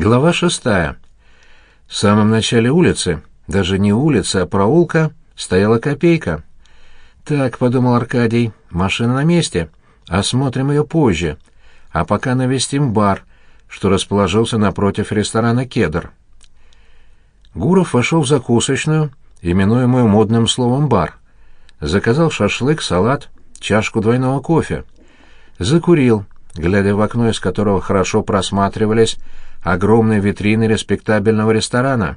Глава шестая. В самом начале улицы, даже не улицы, а проулка, стояла копейка. «Так», — подумал Аркадий, — «машина на месте. Осмотрим ее позже. А пока навестим бар, что расположился напротив ресторана «Кедр». Гуров вошел в закусочную, именуемую модным словом «бар». Заказал шашлык, салат, чашку двойного кофе. Закурил, глядя в окно, из которого хорошо просматривались огромные витрины респектабельного ресторана.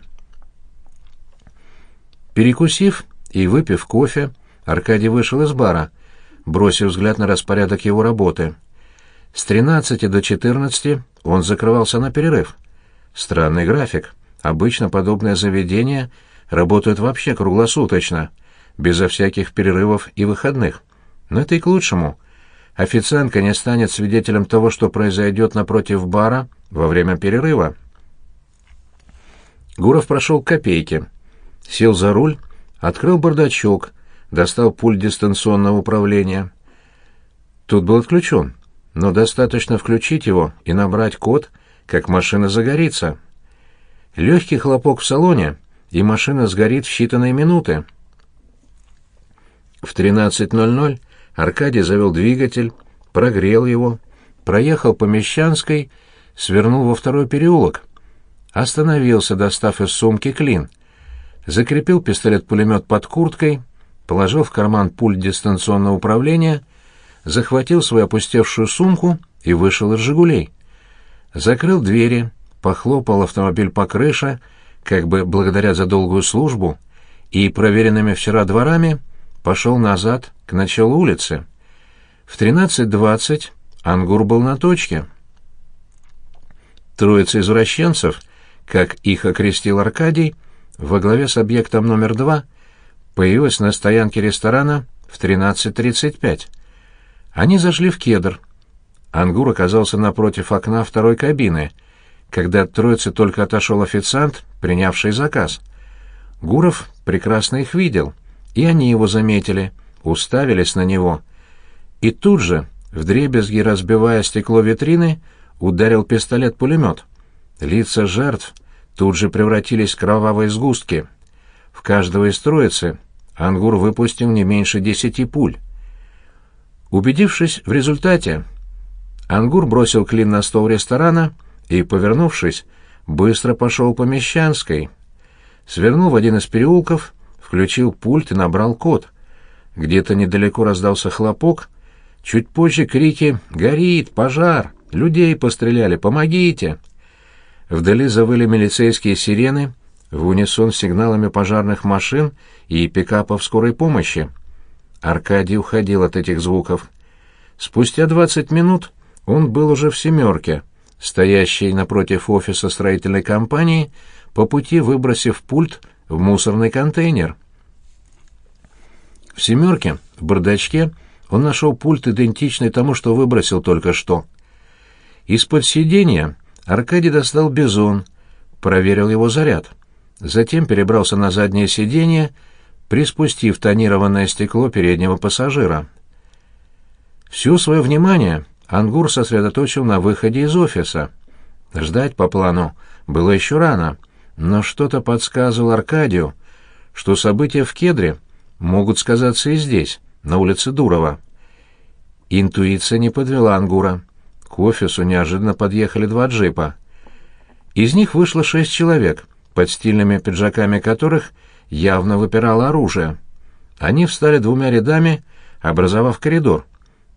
Перекусив и выпив кофе, Аркадий вышел из бара, бросив взгляд на распорядок его работы. С 13 до 14 он закрывался на перерыв. Странный график. Обычно подобные заведения работают вообще круглосуточно, безо всяких перерывов и выходных. Но это и к лучшему. Официантка не станет свидетелем того, что произойдет напротив бара во время перерыва. Гуров прошел к копейке, сел за руль, открыл бардачок, достал пульт дистанционного управления. Тут был отключен, но достаточно включить его и набрать код, как машина загорится. Легкий хлопок в салоне, и машина сгорит в считанные минуты. В 13.00 Аркадий завел двигатель, прогрел его, проехал по Мещанской свернул во второй переулок. Остановился, достав из сумки клин. Закрепил пистолет-пулемет под курткой, положил в карман пульт дистанционного управления, захватил свою опустевшую сумку и вышел из «Жигулей». Закрыл двери, похлопал автомобиль по крыше, как бы благодаря за долгую службу, и проверенными вчера дворами пошел назад к началу улицы. В 13.20 Ангур был на точке. Троица извращенцев, как их окрестил Аркадий, во главе с объектом номер два появилась на стоянке ресторана в 13.35. Они зашли в кедр. Ангур оказался напротив окна второй кабины, когда от троицы только отошел официант, принявший заказ. Гуров прекрасно их видел, и они его заметили, уставились на него. И тут же, вдребезги разбивая стекло витрины, ударил пистолет-пулемет. Лица жертв тут же превратились в кровавые сгустки. В каждого из троицы Ангур выпустил не меньше десяти пуль. Убедившись в результате, Ангур бросил клин на стол ресторана и, повернувшись, быстро пошел по Мещанской. Свернул в один из переулков, включил пульт и набрал код. Где-то недалеко раздался хлопок, чуть позже крики «Горит! Пожар!» Людей постреляли, помогите!» Вдали завыли милицейские сирены в унисон с сигналами пожарных машин и пикапов скорой помощи. Аркадий уходил от этих звуков. Спустя двадцать минут он был уже в «семерке», стоящей напротив офиса строительной компании, по пути выбросив пульт в мусорный контейнер. В «семерке», в бардачке, он нашел пульт, идентичный тому, что выбросил только что — из-под сиденья Аркадий достал бизон, проверил его заряд. Затем перебрался на заднее сиденье, приспустив тонированное стекло переднего пассажира. Все свое внимание Ангур сосредоточил на выходе из офиса. Ждать по плану было еще рано, но что-то подсказывал Аркадию, что события в Кедре могут сказаться и здесь, на улице Дурова. Интуиция не подвела Ангура. К офису неожиданно подъехали два джипа. Из них вышло шесть человек, под стильными пиджаками которых явно выпирало оружие. Они встали двумя рядами, образовав коридор.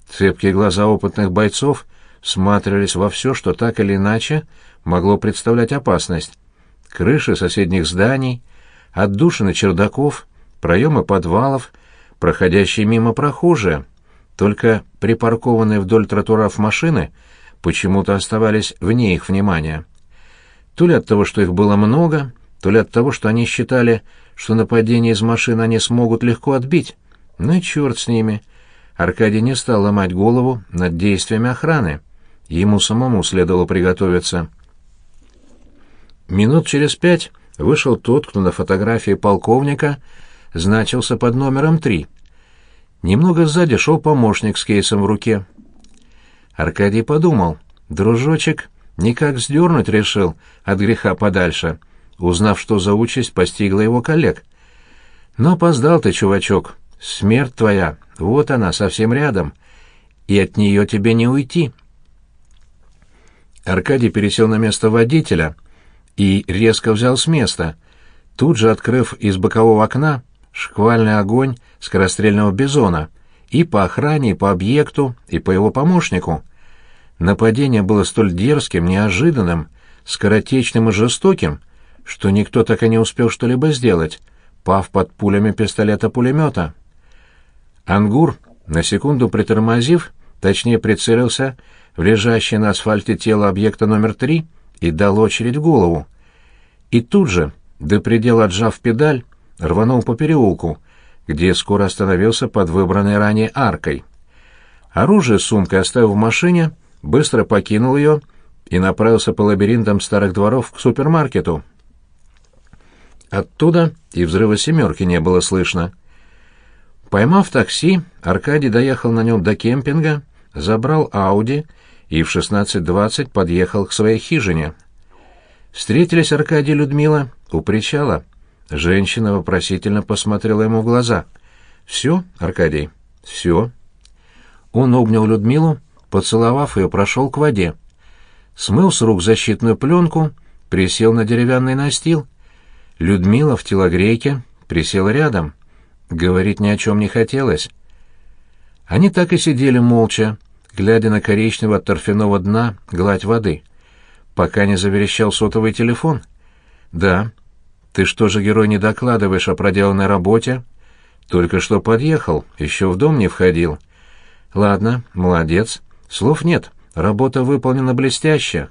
Цепкие глаза опытных бойцов всматривались во все, что так или иначе могло представлять опасность. Крыши соседних зданий, отдушины чердаков, проемы подвалов, проходящие мимо прохожие — только припаркованные вдоль тротуаров машины почему-то оставались вне их внимания. То ли от того, что их было много, то ли от того, что они считали, что нападение из машин они смогут легко отбить. Ну и черт с ними. Аркадий не стал ломать голову над действиями охраны. Ему самому следовало приготовиться. Минут через пять вышел тот, кто на фотографии полковника значился под номером три — Немного сзади шел помощник с кейсом в руке. Аркадий подумал, дружочек никак сдернуть решил от греха подальше, узнав, что за участь постигла его коллег. Но опоздал ты, чувачок. Смерть твоя, вот она, совсем рядом, и от нее тебе не уйти. Аркадий пересел на место водителя и резко взял с места, тут же открыв из бокового окна шквальный огонь скорострельного бизона и по охране, и по объекту, и по его помощнику. Нападение было столь дерзким, неожиданным, скоротечным и жестоким, что никто так и не успел что-либо сделать, пав под пулями пистолета-пулемета. Ангур, на секунду притормозив, точнее прицелился в лежащее на асфальте тело объекта номер три и дал очередь в голову. И тут же, до предела отжав педаль, рванул по переулку, где скоро остановился под выбранной ранее аркой. Оружие с сумкой оставив в машине, быстро покинул ее и направился по лабиринтам старых дворов к супермаркету. Оттуда и взрыва «семерки» не было слышно. Поймав такси, Аркадий доехал на нем до кемпинга, забрал Ауди и в 16.20 подъехал к своей хижине. Встретились Аркадий и Людмила у причала. Женщина вопросительно посмотрела ему в глаза. «Все, Аркадий?» «Все». Он обнял Людмилу, поцеловав ее, прошел к воде. Смыл с рук защитную пленку, присел на деревянный настил. Людмила в телогрейке присела рядом. Говорить ни о чем не хотелось. Они так и сидели молча, глядя на коричневого торфяного дна гладь воды, пока не заверещал сотовый телефон. «Да. Ты что же, герой, не докладываешь о проделанной работе?» «Только что подъехал, еще в дом не входил». «Ладно, молодец. Слов нет. Работа выполнена блестяще.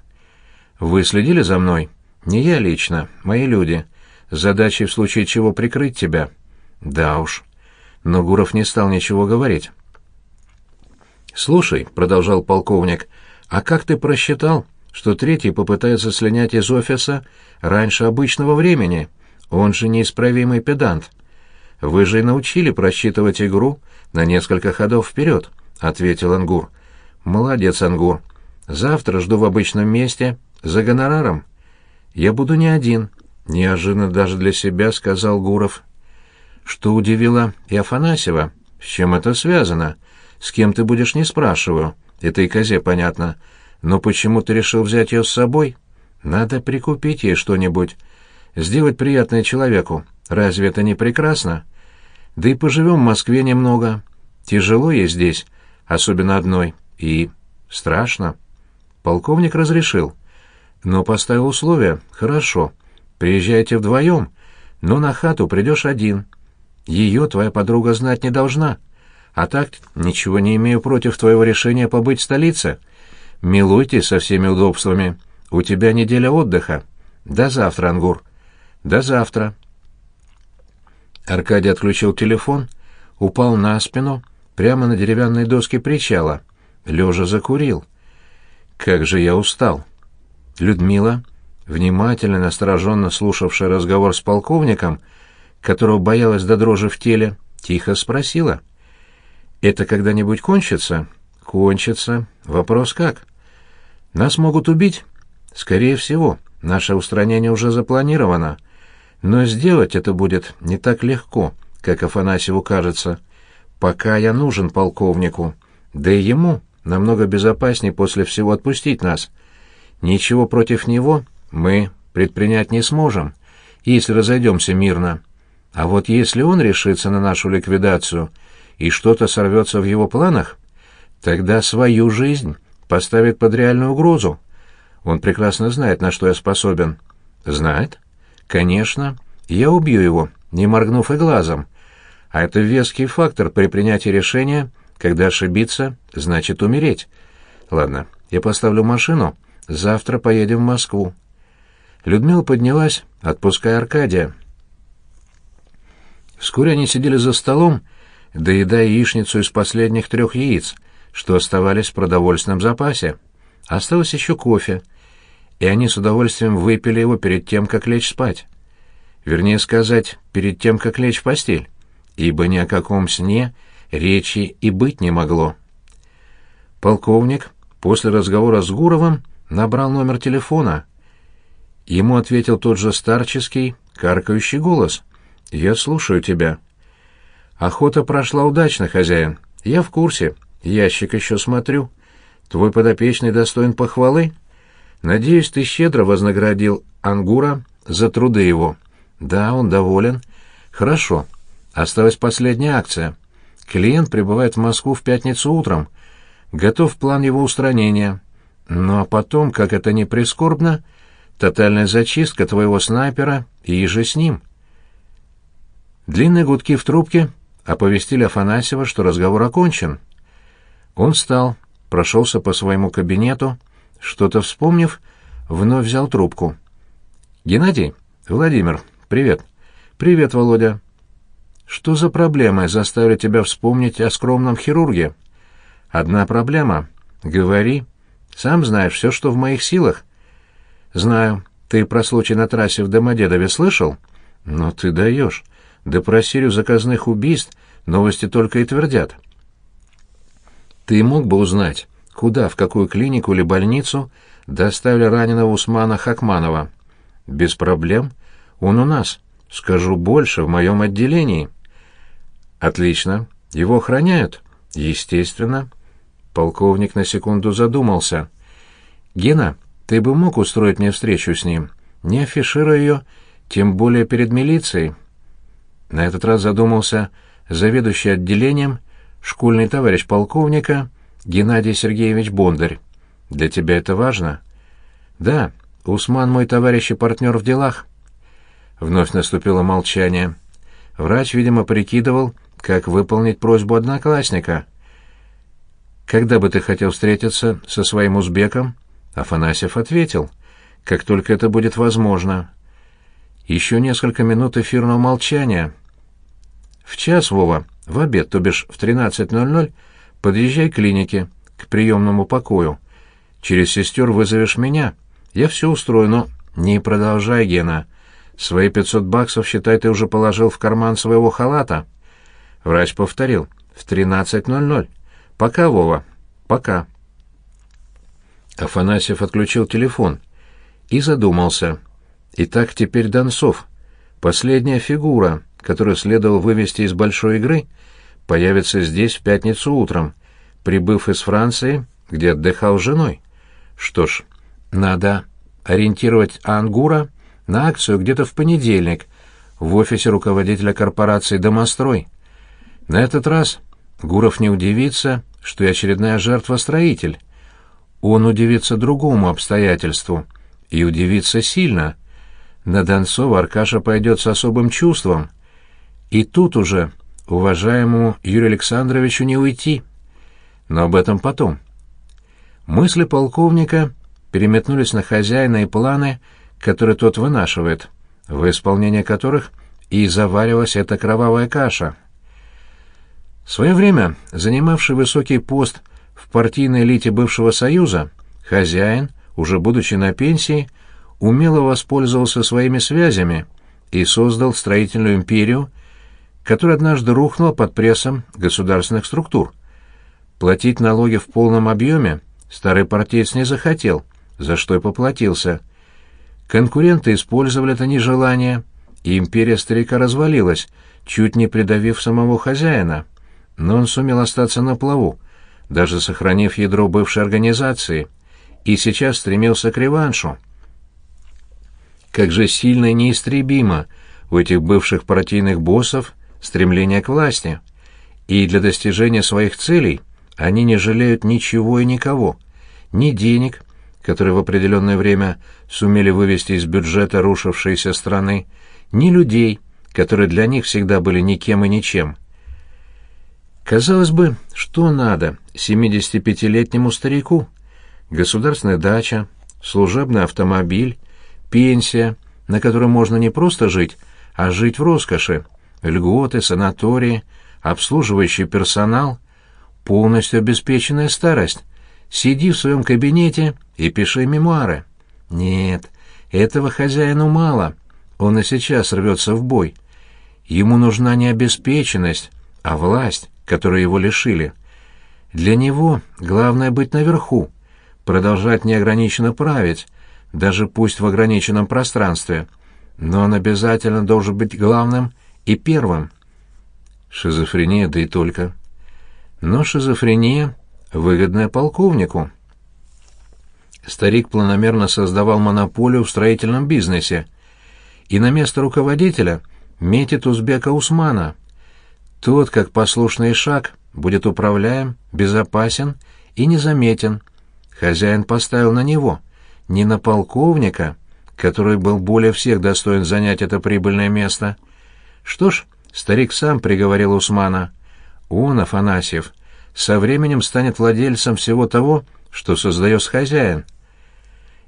Вы следили за мной? Не я лично, мои люди. Задачей в случае чего прикрыть тебя». «Да уж». Но Гуров не стал ничего говорить. «Слушай», — продолжал полковник, — «а как ты просчитал, что третий попытается слинять из офиса раньше обычного времени? Он же неисправимый педант». «Вы же и научили просчитывать игру на несколько ходов вперед», — ответил Ангур. «Молодец, Ангур. Завтра жду в обычном месте, за гонораром. Я буду не один», — неожиданно даже для себя сказал Гуров. Что удивило и Афанасьева? С чем это связано?» С кем ты будешь, не спрашиваю. Это и козе понятно. Но почему ты решил взять ее с собой? Надо прикупить ей что-нибудь. Сделать приятное человеку. Разве это не прекрасно? Да и поживем в Москве немного. Тяжело ей здесь, особенно одной. И страшно. Полковник разрешил. Но поставил условие. Хорошо. Приезжайте вдвоем, но на хату придешь один. Ее твоя подруга знать не должна. А так, ничего не имею против твоего решения побыть в столице. Милуйте со всеми удобствами. У тебя неделя отдыха. До завтра, Ангур. До завтра. Аркадий отключил телефон, упал на спину, прямо на деревянной доске причала. Лежа закурил. Как же я устал. Людмила, внимательно настороженно слушавшая разговор с полковником, которого боялась до дрожи в теле, тихо спросила — это когда-нибудь кончится? Кончится. Вопрос как? Нас могут убить? Скорее всего. Наше устранение уже запланировано. Но сделать это будет не так легко, как Афанасьеву кажется. Пока я нужен полковнику. Да и ему намного безопаснее после всего отпустить нас. Ничего против него мы предпринять не сможем, если разойдемся мирно. А вот если он решится на нашу ликвидацию — и что-то сорвется в его планах, тогда свою жизнь поставит под реальную угрозу. Он прекрасно знает, на что я способен. Знает? Конечно. Я убью его, не моргнув и глазом. А это веский фактор при принятии решения, когда ошибиться значит умереть. Ладно, я поставлю машину, завтра поедем в Москву. Людмила поднялась, отпуская Аркадия. Вскоре они сидели за столом, доедая яичницу из последних трех яиц, что оставались в продовольственном запасе. Осталось еще кофе, и они с удовольствием выпили его перед тем, как лечь спать. Вернее сказать, перед тем, как лечь в постель, ибо ни о каком сне речи и быть не могло. Полковник после разговора с Гуровым набрал номер телефона. Ему ответил тот же старческий, каркающий голос. «Я слушаю тебя». «Охота прошла удачно, хозяин. Я в курсе. Ящик еще смотрю. Твой подопечный достоин похвалы. Надеюсь, ты щедро вознаградил Ангура за труды его. Да, он доволен. Хорошо. Осталась последняя акция. Клиент прибывает в Москву в пятницу утром. Готов план его устранения. Ну а потом, как это ни прискорбно, тотальная зачистка твоего снайпера и же с ним. Длинные гудки в трубке оповестили Афанасьева, что разговор окончен. Он встал, прошелся по своему кабинету, что-то вспомнив, вновь взял трубку. «Геннадий? Владимир, привет». «Привет, Володя». «Что за проблемы заставили тебя вспомнить о скромном хирурге?» «Одна проблема. Говори. Сам знаешь все, что в моих силах». «Знаю. Ты про случай на трассе в Домодедове слышал?» «Но ты даешь. Да про серию заказных убийств новости только и твердят». «Ты мог бы узнать, куда, в какую клинику или больницу доставили раненого Усмана Хакманова?» «Без проблем. Он у нас. Скажу больше, в моем отделении». «Отлично. Его охраняют?» «Естественно». Полковник на секунду задумался. «Гена, ты бы мог устроить мне встречу с ним, не афишируя ее, тем более перед милицией?» На этот раз задумался заведующий отделением, школьный товарищ полковника Геннадий Сергеевич Бондарь. «Для тебя это важно?» «Да, Усман мой товарищ и партнер в делах». Вновь наступило молчание. Врач, видимо, прикидывал, как выполнить просьбу одноклассника. «Когда бы ты хотел встретиться со своим узбеком?» Афанасьев ответил. «Как только это будет возможно». Еще несколько минут эфирного молчания. «В час, Вова, в обед, то бишь в 13.00, подъезжай к клинике, к приемному покою. Через сестер вызовешь меня. Я все устрою, но не продолжай, Гена. Свои 500 баксов, считай, ты уже положил в карман своего халата». Врач повторил. «В 13.00. Пока, Вова. Пока». Афанасьев отключил телефон и задумался. Итак, теперь Донцов. Последняя фигура, которую следовало вывести из большой игры, появится здесь в пятницу утром, прибыв из Франции, где отдыхал с женой. Что ж, надо ориентировать Ангура на акцию где-то в понедельник в офисе руководителя корпорации «Домострой». На этот раз Гуров не удивится, что я очередная жертва-строитель. Он удивится другому обстоятельству, и удивится сильно. На Донцова Аркаша пойдет с особым чувством. И тут уже уважаемому Юрию Александровичу не уйти. Но об этом потом. Мысли полковника переметнулись на хозяина и планы, которые тот вынашивает, в исполнение которых и заваривалась эта кровавая каша. В свое время занимавший высокий пост в партийной элите бывшего Союза, хозяин, уже будучи на пенсии, умело воспользовался своими связями и создал строительную империю, которая однажды рухнула под прессом государственных структур. Платить налоги в полном объеме старый партиец не захотел, за что и поплатился. Конкуренты использовали это нежелание, и империя старика развалилась, чуть не придавив самого хозяина но он сумел остаться на плаву, даже сохранив ядро бывшей организации, и сейчас стремился к реваншу. Как же сильно и неистребимо у этих бывших партийных боссов стремление к власти. И для достижения своих целей они не жалеют ничего и никого, ни денег, которые в определенное время сумели вывести из бюджета рушившейся страны, ни людей, которые для них всегда были никем и ничем. Казалось бы, что надо 75-летнему старику? Государственная дача, служебный автомобиль, пенсия, на которой можно не просто жить, а жить в роскоши, льготы, санатории, обслуживающий персонал, полностью обеспеченная старость. Сиди в своем кабинете и пиши мемуары. Нет, этого хозяину мало, он и сейчас рвется в бой. Ему нужна не обеспеченность, а власть которой его лишили. Для него главное быть наверху, продолжать неограниченно править, даже пусть в ограниченном пространстве, но он обязательно должен быть главным и первым. Шизофрения, да и только. Но шизофрения выгодная полковнику. Старик планомерно создавал монополию в строительном бизнесе, и на место руководителя метит узбека Усмана. Тот, как послушный шаг, будет управляем, безопасен и незаметен. Хозяин поставил на него, не на полковника, который был более всех достоин занять это прибыльное место. Что ж, старик сам приговорил Усмана. Он, Афанасьев, со временем станет владельцем всего того, что создает хозяин.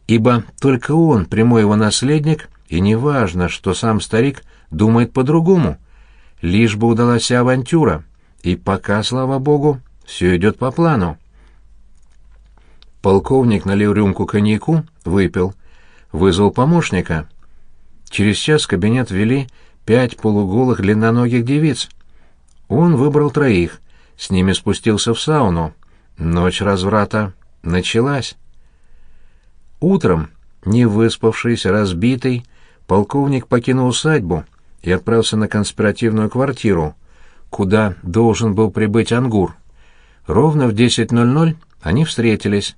Ибо только он прямой его наследник, и неважно, что сам старик думает по-другому. Лишь бы удалась авантюра, и пока, слава богу, все идет по плану. Полковник налил рюмку коньяку, выпил. Вызвал помощника. Через час кабинет ввели пять полуголых длинноногих девиц. Он выбрал троих, с ними спустился в сауну. Ночь разврата началась. Утром, не выспавшись, разбитый, полковник покинул усадьбу и отправился на конспиративную квартиру, куда должен был прибыть Ангур. Ровно в 10.00 они встретились.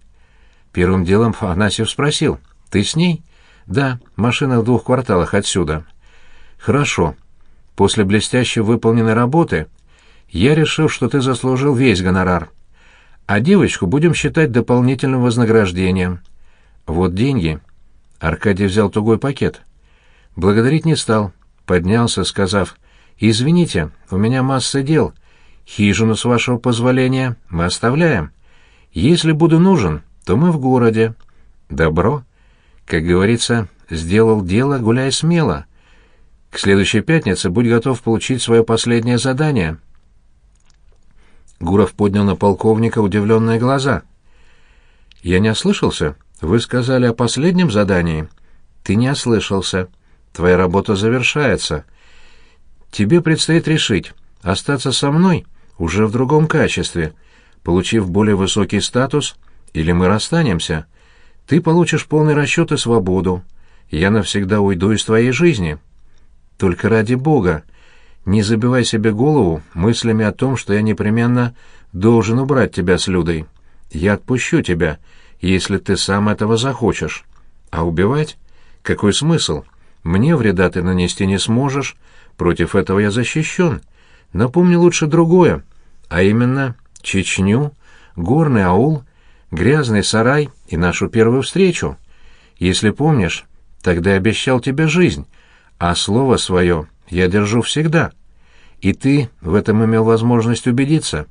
Первым делом Афанасьев спросил, «Ты с ней?» «Да, машина в двух кварталах отсюда». «Хорошо. После блестяще выполненной работы я решил, что ты заслужил весь гонорар. А девочку будем считать дополнительным вознаграждением. Вот деньги». Аркадий взял тугой пакет. Благодарить не стал. Поднялся, сказав, «Извините, у меня масса дел. Хижину, с вашего позволения, мы оставляем. Если буду нужен, то мы в городе». «Добро». Как говорится, сделал дело, гуляй смело. К следующей пятнице будь готов получить свое последнее задание. Гуров поднял на полковника удивленные глаза. «Я не ослышался? Вы сказали о последнем задании?» «Ты не ослышался. Твоя работа завершается. Тебе предстоит решить, остаться со мной уже в другом качестве, получив более высокий статус, или мы расстанемся». Ты получишь полный расчет и свободу. Я навсегда уйду из твоей жизни. Только ради Бога, не забивай себе голову мыслями о том, что я непременно должен убрать тебя с Людой. Я отпущу тебя, если ты сам этого захочешь. А убивать? Какой смысл? Мне вреда ты нанести не сможешь, против этого я защищен. Напомни лучше другое, а именно Чечню, горный аул грязный сарай и нашу первую встречу. Если помнишь, тогда я обещал тебе жизнь, а слово свое я держу всегда. И ты в этом имел возможность убедиться.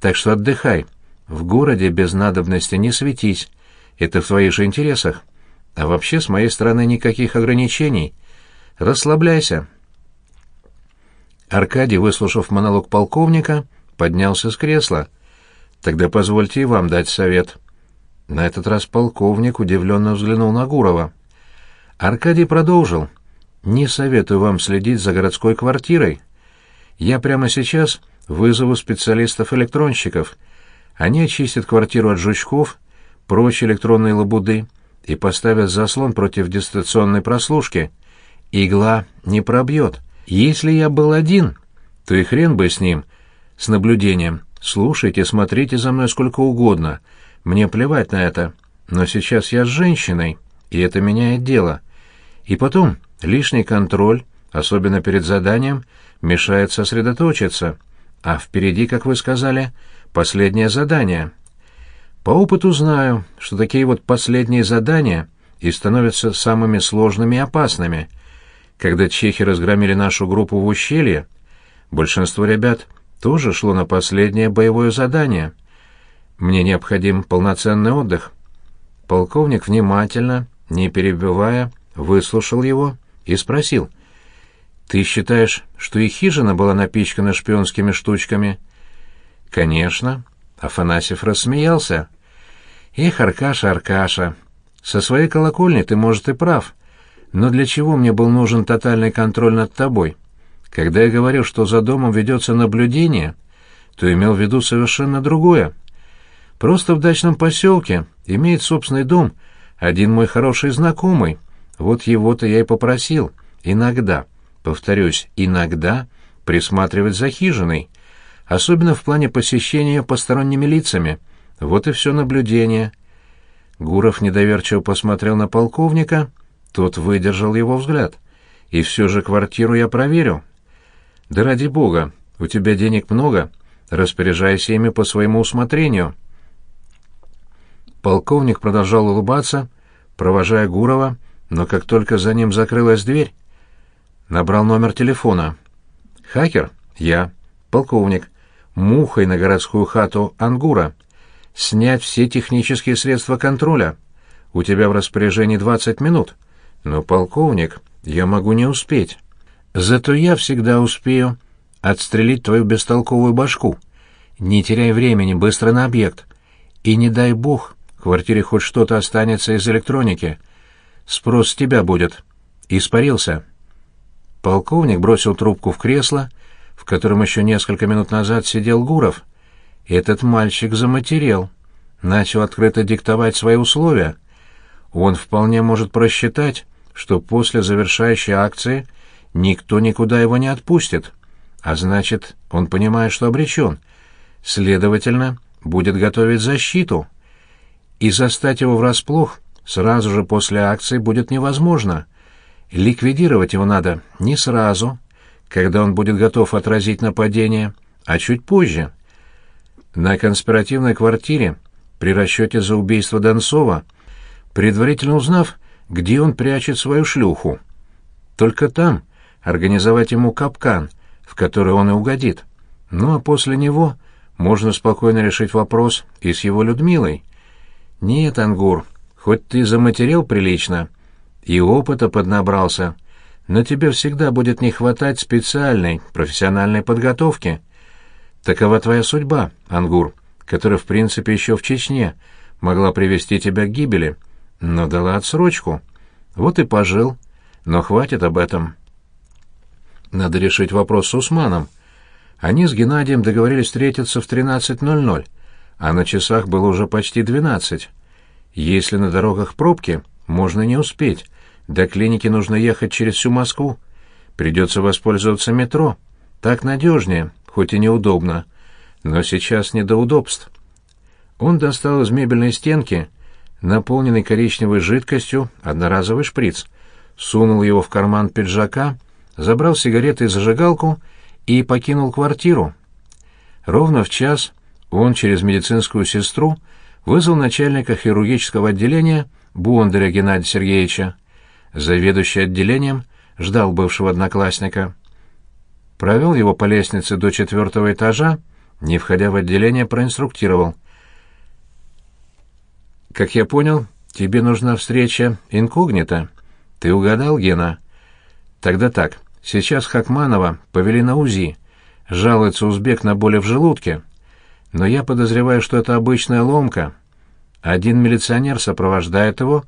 Так что отдыхай. В городе без надобности не светись. Это в твоих же интересах. А вообще с моей стороны никаких ограничений. Расслабляйся. Аркадий, выслушав монолог полковника, поднялся с кресла — Тогда позвольте и вам дать совет. На этот раз полковник удивленно взглянул на Гурова. Аркадий продолжил. Не советую вам следить за городской квартирой. Я прямо сейчас вызову специалистов-электронщиков. Они очистят квартиру от жучков, прочей электронной лабуды и поставят заслон против дистанционной прослушки. Игла не пробьет. Если я был один, то и хрен бы с ним, с наблюдением. Слушайте, смотрите за мной сколько угодно. Мне плевать на это. Но сейчас я с женщиной, и это меняет дело. И потом, лишний контроль, особенно перед заданием, мешает сосредоточиться. А впереди, как вы сказали, последнее задание. По опыту знаю, что такие вот последние задания и становятся самыми сложными и опасными. Когда чехи разгромили нашу группу в ущелье, большинство ребят тоже шло на последнее боевое задание. Мне необходим полноценный отдых. Полковник внимательно, не перебивая, выслушал его и спросил. «Ты считаешь, что и хижина была напичкана шпионскими штучками?» «Конечно». Афанасьев рассмеялся. «Эх, Аркаша, Аркаша, со своей колокольни ты, может, и прав. Но для чего мне был нужен тотальный контроль над тобой?» Когда я говорил, что за домом ведется наблюдение, то имел в виду совершенно другое. Просто в дачном поселке имеет собственный дом один мой хороший знакомый. Вот его-то я и попросил. Иногда, повторюсь, иногда присматривать за хижиной. Особенно в плане посещения посторонними лицами. Вот и все наблюдение. Гуров недоверчиво посмотрел на полковника, тот выдержал его взгляд. И все же квартиру я проверю. Да ради бога, у тебя денег много, распоряжайся ими по своему усмотрению. Полковник продолжал улыбаться, провожая Гурова, но как только за ним закрылась дверь, набрал номер телефона. «Хакер? Я. Полковник. Мухой на городскую хату Ангура. Снять все технические средства контроля. У тебя в распоряжении 20 минут. Но, полковник, я могу не успеть. Зато я всегда успею отстрелить твою бестолковую башку. Не теряй времени, быстро на объект. И не дай бог, в квартире хоть что-то останется из электроники. Спрос с тебя будет. Испарился. Полковник бросил трубку в кресло, в котором еще несколько минут назад сидел Гуров. Этот мальчик заматерел, начал открыто диктовать свои условия. Он вполне может просчитать, что после завершающей акции никто никуда его не отпустит. А значит, он понимает, что обречен. Следовательно, будет готовить защиту и застать его врасплох сразу же после акции будет невозможно. Ликвидировать его надо не сразу, когда он будет готов отразить нападение, а чуть позже. На конспиративной квартире, при расчете за убийство Донцова, предварительно узнав, где он прячет свою шлюху. Только там организовать ему капкан, в который он и угодит. Ну а после него можно спокойно решить вопрос и с его Людмилой. «Нет, Ангур, хоть ты заматерил прилично и опыта поднабрался, но тебе всегда будет не хватать специальной, профессиональной подготовки. Такова твоя судьба, Ангур, которая, в принципе, еще в Чечне могла привести тебя к гибели, но дала отсрочку. Вот и пожил, но хватит об этом. Надо решить вопрос с Усманом. Они с Геннадием договорились встретиться в 13.00, а на часах было уже почти двенадцать. Если на дорогах пробки, можно не успеть. До клиники нужно ехать через всю Москву. Придется воспользоваться метро. Так надежнее, хоть и неудобно. Но сейчас не до удобств. Он достал из мебельной стенки наполненный коричневой жидкостью одноразовый шприц, сунул его в карман пиджака, забрал сигареты и зажигалку и покинул квартиру. Ровно в час он через медицинскую сестру вызвал начальника хирургического отделения Бондаря Геннадия Сергеевича. Заведующий отделением ждал бывшего одноклассника. Провел его по лестнице до четвертого этажа, не входя в отделение, проинструктировал. «Как я понял, тебе нужна встреча инкогнито. Ты угадал, Гена?» «Тогда так. Сейчас Хакманова повели на УЗИ. Жалуется узбек на боли в желудке но я подозреваю, что это обычная ломка. Один милиционер сопровождает его,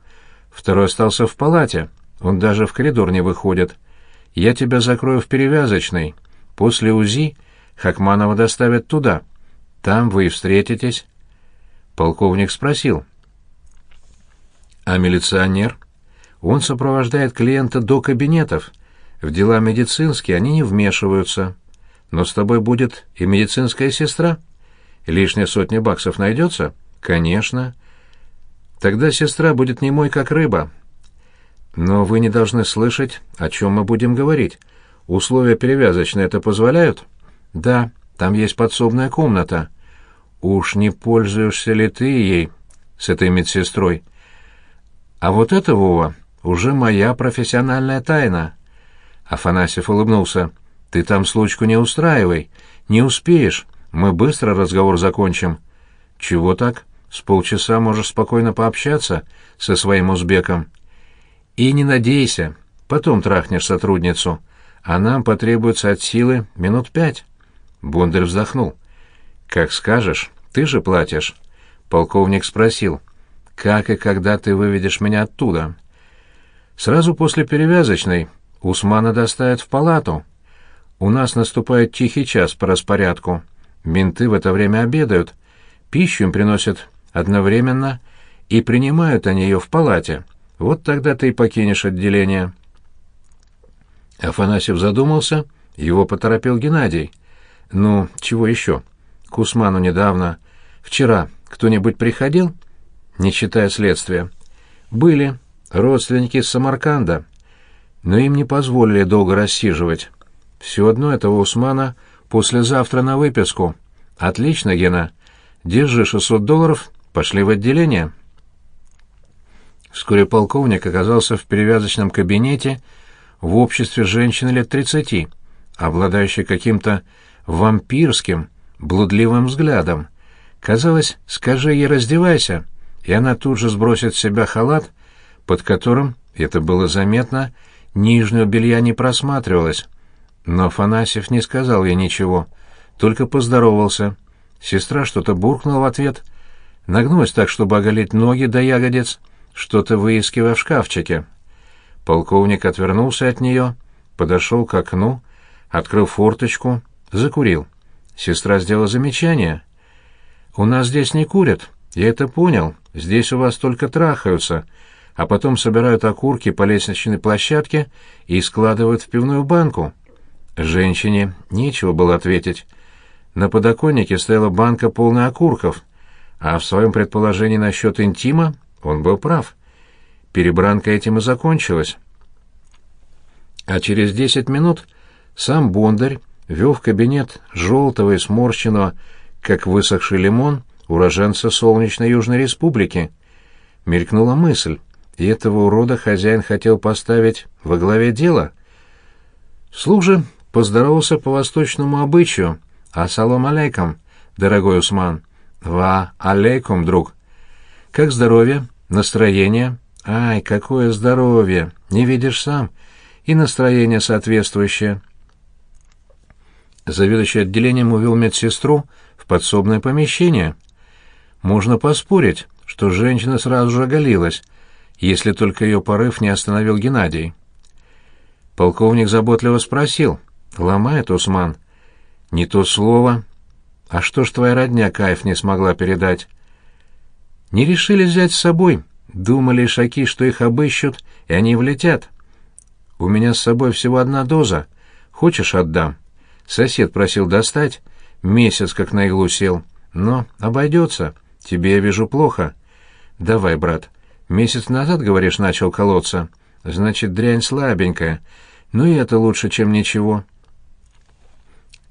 второй остался в палате, он даже в коридор не выходит. Я тебя закрою в перевязочной. После УЗИ Хакманова доставят туда. Там вы и встретитесь. Полковник спросил. А милиционер? Он сопровождает клиента до кабинетов. В дела медицинские они не вмешиваются. Но с тобой будет и медицинская сестра. Лишняя сотня баксов найдется? Конечно. Тогда сестра будет немой, как рыба. Но вы не должны слышать, о чем мы будем говорить. Условия перевязочные это позволяют? Да, там есть подсобная комната. Уж не пользуешься ли ты ей с этой медсестрой? А вот это, Вова, уже моя профессиональная тайна. Афанасьев улыбнулся. Ты там случку не устраивай, не успеешь. Мы быстро разговор закончим. Чего так? С полчаса можешь спокойно пообщаться со своим узбеком. И не надейся, потом трахнешь сотрудницу, а нам потребуется от силы минут пять. Бондарь вздохнул. Как скажешь, ты же платишь. Полковник спросил. Как и когда ты выведешь меня оттуда? Сразу после перевязочной Усмана доставят в палату. У нас наступает тихий час по распорядку. Менты в это время обедают. Пищу им приносят одновременно и принимают они ее в палате. Вот тогда ты и покинешь отделение». Афанасьев задумался, его поторопил Геннадий. «Ну, чего еще? К Усману недавно. Вчера кто-нибудь приходил?» «Не считая следствия». «Были. Родственники из Самарканда. Но им не позволили долго рассиживать. Все одно этого Усмана послезавтра на выписку. Отлично, Гена. Держи 600 долларов, пошли в отделение». Вскоре полковник оказался в перевязочном кабинете в обществе женщины лет тридцати, обладающей каким-то вампирским, блудливым взглядом. Казалось, скажи ей «раздевайся», и она тут же сбросит с себя халат, под которым, это было заметно, нижнего белья не просматривалось. Но Афанасьев не сказал ей ничего, только поздоровался. Сестра что-то буркнула в ответ, нагнулась так, чтобы оголить ноги до ягодиц, что-то выискивая в шкафчике. Полковник отвернулся от нее, подошел к окну, открыл форточку, закурил. Сестра сделала замечание. «У нас здесь не курят, я это понял. Здесь у вас только трахаются, а потом собирают окурки по лестничной площадке и складывают в пивную банку». Женщине нечего было ответить. На подоконнике стояла банка полная окурков, а в своем предположении насчет интима он был прав. Перебранка этим и закончилась. А через десять минут сам Бондарь вел в кабинет желтого и сморщенного, как высохший лимон, уроженца солнечной Южной Республики. Мелькнула мысль, и этого урода хозяин хотел поставить во главе дела. Слух же поздоровался по восточному обычаю. «Ассалам алейкум, дорогой Усман». «Ва алейкум, друг». «Как здоровье? Настроение?» Ай, какое здоровье! Не видишь сам. И настроение соответствующее. Заведующий отделением увел медсестру в подсобное помещение. Можно поспорить, что женщина сразу же оголилась, если только ее порыв не остановил Геннадий. Полковник заботливо спросил. «Ломает, Усман?» «Не то слово. А что ж твоя родня кайф не смогла передать?» «Не решили взять с собой», Думали шаки, что их обыщут, и они влетят. У меня с собой всего одна доза. Хочешь, отдам? Сосед просил достать. Месяц как на иглу сел. Но обойдется. Тебе, я вижу, плохо. Давай, брат. Месяц назад, говоришь, начал колоться. Значит, дрянь слабенькая. Ну и это лучше, чем ничего.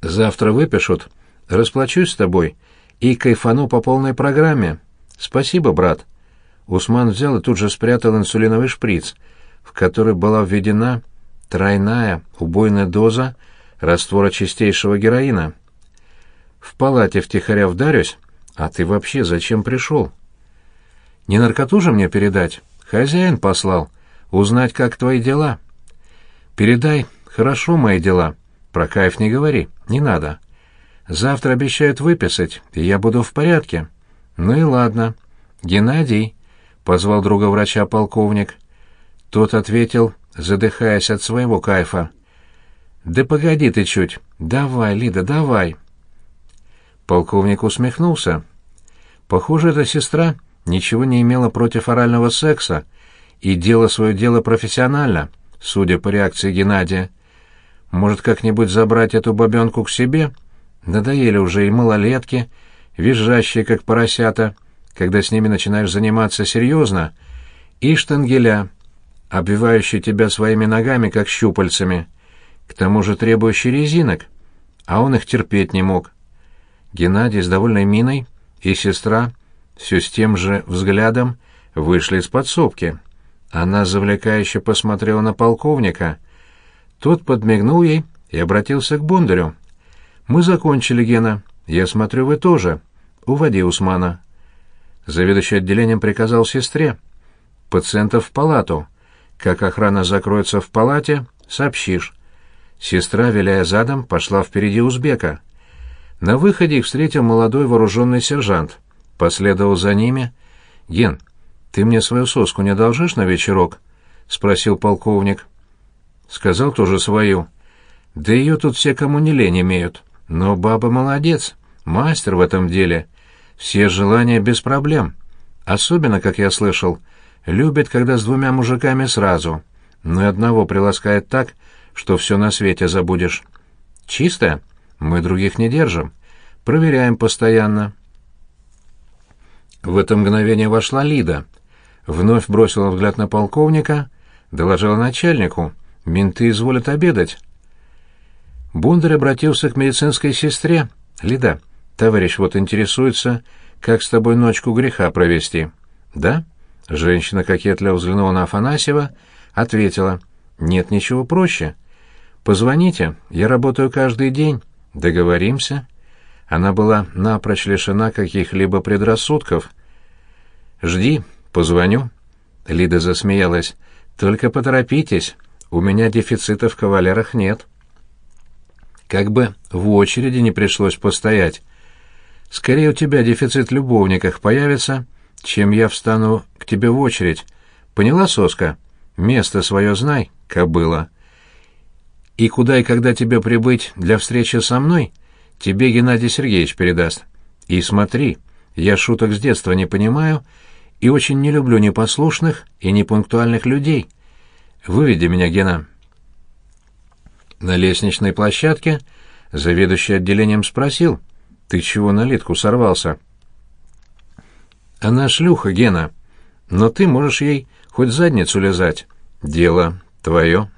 Завтра выпишут. Расплачусь с тобой и кайфану по полной программе. Спасибо, брат. Усман взял и тут же спрятал инсулиновый шприц, в который была введена тройная убойная доза раствора чистейшего героина. «В палате втихаря вдарюсь? А ты вообще зачем пришел?» «Не наркоту же мне передать? Хозяин послал. Узнать, как твои дела». «Передай, хорошо мои дела. Про кайф не говори, не надо. Завтра обещают выписать, и я буду в порядке. Ну и ладно. Геннадий» позвал друга врача полковник. Тот ответил, задыхаясь от своего кайфа. «Да погоди ты чуть. Давай, Лида, давай». Полковник усмехнулся. Похоже, эта сестра ничего не имела против орального секса и делала свое дело профессионально, судя по реакции Геннадия. Может, как-нибудь забрать эту бабенку к себе? Надоели уже и малолетки, визжащие, как поросята, — когда с ними начинаешь заниматься серьезно, и штангеля, обвивающие тебя своими ногами, как щупальцами, к тому же требующие резинок, а он их терпеть не мог. Геннадий с довольной миной и сестра все с тем же взглядом вышли из подсобки. Она завлекающе посмотрела на полковника. Тот подмигнул ей и обратился к Бондарю. «Мы закончили, Гена. Я смотрю, вы тоже. Уводи Усмана». Заведующий отделением приказал сестре. «Пациентов в палату. Как охрана закроется в палате, сообщишь». Сестра, виляя задом, пошла впереди узбека. На выходе их встретил молодой вооруженный сержант. Последовал за ними. «Ген, ты мне свою соску не одолжишь на вечерок?» — спросил полковник. Сказал тоже свою. «Да ее тут все, кому не лень, имеют. Но баба молодец, мастер в этом деле. все желания без проблем. Особенно, как я слышал, любит, когда с двумя мужиками сразу, но и одного приласкает так, что все на свете забудешь. Чистая? Мы других не держим. Проверяем постоянно. В это мгновение вошла Лида. Вновь бросила взгляд на полковника, доложила начальнику. Менты изволят обедать. Бондарь обратился к медицинской сестре. «Лида, товарищ вот интересуется, как с тобой ночку греха провести». «Да?» Женщина кокетливо взглянула на Афанасьева, ответила. «Нет ничего проще. Позвоните, я работаю каждый день. Договоримся?» Она была напрочь лишена каких-либо предрассудков. «Жди, позвоню». Лида засмеялась. «Только поторопитесь, у меня дефицита в кавалерах нет». Как бы в очереди не пришлось постоять. Скорее у тебя дефицит в любовниках появится, чем я встану к тебе в очередь. Поняла, соска? Место свое знай, кобыла. И куда и когда тебе прибыть для встречи со мной, тебе Геннадий Сергеевич передаст. И смотри, я шуток с детства не понимаю и очень не люблю непослушных и непунктуальных людей. Выведи меня, Гена». На лестничной площадке заведующий отделением спросил, «Ты чего на литку сорвался?» «Она шлюха, Гена, но ты можешь ей хоть задницу лизать. Дело твое».